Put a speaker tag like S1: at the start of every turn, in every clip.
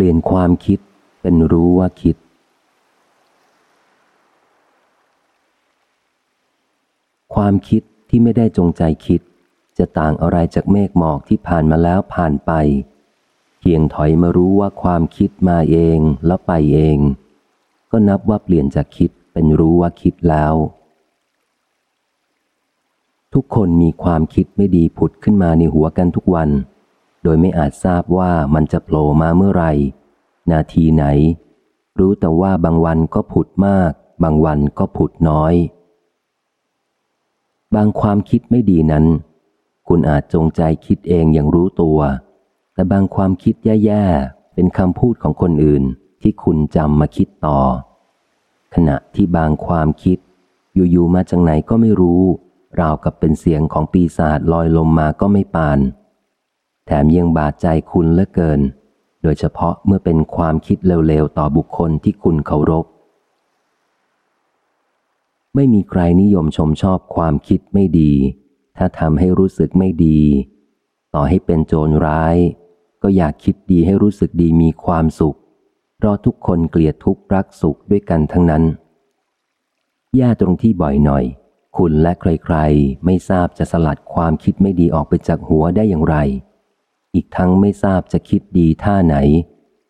S1: ลี่ยนความคิดเป็นรู้ว่าคิด ความคิดที่ไม่ได้จงใจคิด จะต่างอะไรจากเมฆหมอกที่ผ่านมาแล้วผ่านไป เพียงถอยมารู้ว่าความคิดมาเองแล้วไปเอง ก็นับว่าเปลี่ยนจากคิดเป็นรู้ว่าคิดแล้ว ทุกคนมีความคิดไม่ดีผุดขึ้นมาในหัวกันทุกวัน โดยไม่อาจทราบว่ามันจะโผล่มาเมื่อไหร่นาทีไหน รู้แต่ว่าบางวันก็ผุดมาก บางวันก็ผุดน้อย บางความคิดไม่ดีนั้น คุณอาจจงใจคิดเองอย่างรู้ตัว แต่บางความคิดแย่ๆ เป็นคำพูดของคนอื่นที่คุณจำมาคิดต่อ ขณะที่บางความคิด อยู่ๆมาจากไหนก็ไม่รู้ ราวกับเป็นเสียงของปีศาจลอยลมมาก็ไม่ปาน แถมยังบาดใจคุณเหลือเกิน โดยเฉพาะเมื่อเป็นความคิดเร็วๆ ต่อบุคคลที่คุณเคารพ ไม่มีใครนิยมชมชอบความคิดไม่ดี ถ้าทำให้รู้สึกไม่ดี ต่อให้เป็นโจรร้าย ก็อยากคิดดีให้รู้สึกดีมีความสุข เพราะทุกคนเกลียดทุกรักสุขด้วยกันทั้งนั้นแย่ตรงที่บ่อยหน่อย คุณและใครๆ ไม่ทราบจะสลัดความคิดไม่ดีออกไปจากหัวได้อย่างไร อีกทั้งไม่ทราบจะคิดดีท่าไหน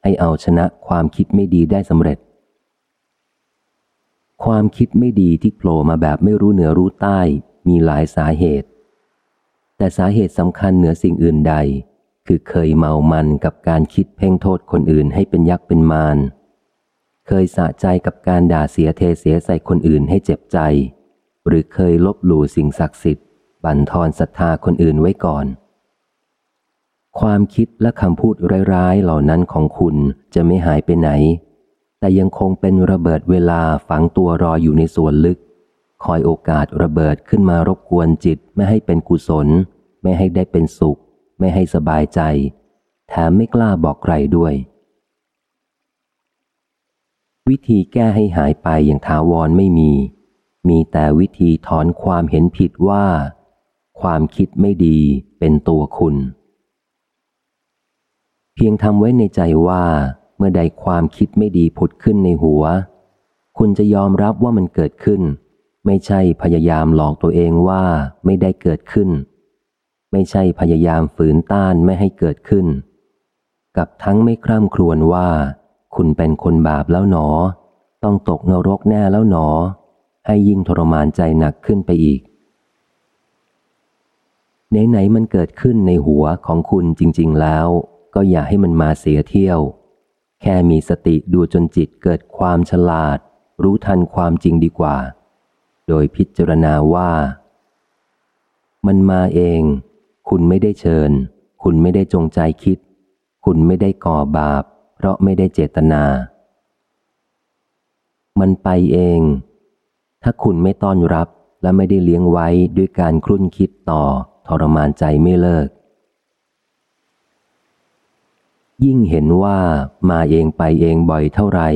S1: ให้เอาชนะความคิดไม่ดีได้สำเร็จ ความคิดไม่ดีที่โผล่มาแบบไม่รู้เหนือรู้ใต้มีหลายสาเหตุ แต่สาเหตุสำคัญเหนือสิ่งอื่นใด คือเคยเมามันกับการคิดเพ่งโทษคนอื่นให้เป็นยักษ์เป็นมารเคยสะใจกับการด่าเสียเทเสียใส่คนอื่นให้เจ็บใจ หรือเคยลบหลู่สิ่งศักดิ์สิทธิ์ บั่นทอนศรัทธาคนอื่นไว้ก่อน ความคิดและคำพูดร้ายๆเหล่านั้นของคุณจะไม่หายไปไหน แต่ยังคงเป็นระเบิดเวลาฝังตัวรออยู่ในส่วนลึก คอยโอกาสระเบิดขึ้นมารบกวนจิตไม่ให้เป็นกุศล ไม่ให้ได้เป็นสุข ไม่ให้สบายใจ แถมไม่กล้าบอกใครด้วย วิธีแก้ให้หายไปอย่างถาวรไม่มี มีแต่วิธีถอนความเห็นผิดว่า ความคิดไม่ดีเป็นตัวคุณ เพียงทำไว้ในใจว่า เมื่อใดความคิดไม่ดีผุดขึ้นในหัว คุณจะยอมรับว่ามันเกิดขึ้น ไม่ใช่พยายามหลอกตัวเองว่าไม่ได้เกิดขึ้น ไม่ใช่พยายามฝืนต้านไม่ให้เกิดขึ้น กับทั้งไม่คร่ำครวญว่า คุณเป็นคนบาปแล้วหนอ ต้องตกนรกแน่แล้วหนอ ให้ยิ่งทรมานใจหนักขึ้นไปอีกไหนๆมันเกิดขึ้นในหัวของคุณจริง ๆ แล้ว ก็อย่าให้มันมาเสียเที่ยว แค่มีสติดูจนจิตเกิดความฉลาด รู้ทันความจริงดีกว่า โดยพิจารณาว่า มันมาเอง คุณไม่ได้เชิญ คุณไม่ได้จงใจคิด คุณไม่ได้ก่อบาป เพราะไม่ได้เจตนา มันไปเอง ถ้าคุณไม่ต้อนรับและไม่ได้เลี้ยงไว้ด้วยการครุ่นคิดต่อทรมานใจไม่เลิก ยิ่งเห็นว่ามาเองไปเองบ่อยเท่าไหร่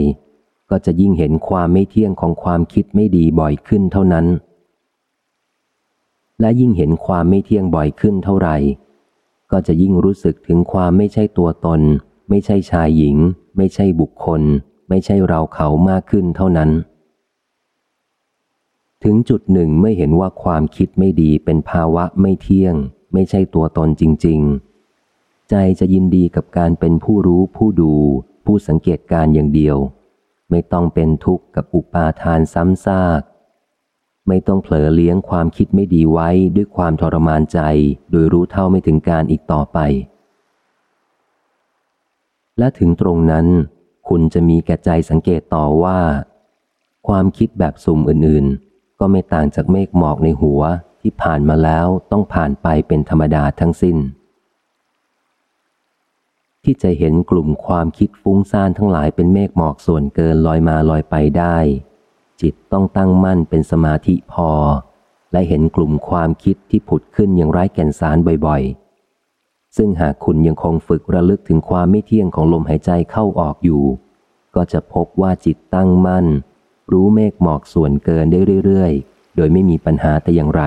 S1: ก็จะยิ่งเห็นความไม่เที่ยงของความคิดไม่ดีบ่อยขึ้นเท่านั้น และยิ่งเห็นความไม่เที่ยงบ่อยขึ้นเท่าไหร่ ก็จะยิ่งรู้สึกถึงความไม่ใช่ตัวตน ไม่ใช่ชายหญิง ไม่ใช่บุคคล ไม่ใช่เราเขามากขึ้นเท่านั้น ถึงจุดหนึ่งเมื่อเห็นว่าความคิดไม่ดีเป็นภาวะไม่เที่ยง ไม่ใช่ตัวตนจริง ๆ ใจจะยินดีกับการเป็นผู้รู้ผู้ดู ผู้สังเกตการอย่างเดียว ไม่ต้องเป็นทุกข์กับอุปาทานซ้ำซาก ไม่ต้องเผลอเลี้ยงความคิดไม่ดีไว้ด้วยความทรมานใจ โดยรู้เท่าไม่ถึงการอีกต่อไป และถึงตรงนั้น คุณจะมีแก่ใจสังเกตต่อว่า ความคิดแบบสุ่มอื่นๆ ก็ไม่ต่างจากเมฆหมอกในหัวที่ผ่านมาแล้วต้องผ่านไปเป็นธรรมดาทั้งสิ้น ที่จะเห็นกลุ่มความคิดฟุ้งซ่านทั้งหลายเป็นเมฆหมอกส่วนเกินลอยมาลอยไปได้ จิตต้องตั้งมั่นเป็นสมาธิพอ และเห็นกลุ่มความคิดที่ผุดขึ้นอย่างไร้แก่นสารบ่อยๆ ซึ่งหากคุณยังคงฝึกระลึกถึงความไม่เที่ยงของลมหายใจเข้าออกอยู่ ก็จะพบว่าจิตตั้งมั่น รู้เมฆหมอกส่วนเกินได้เรื่อยๆ โดยไม่มีปัญหาแต่อย่างไร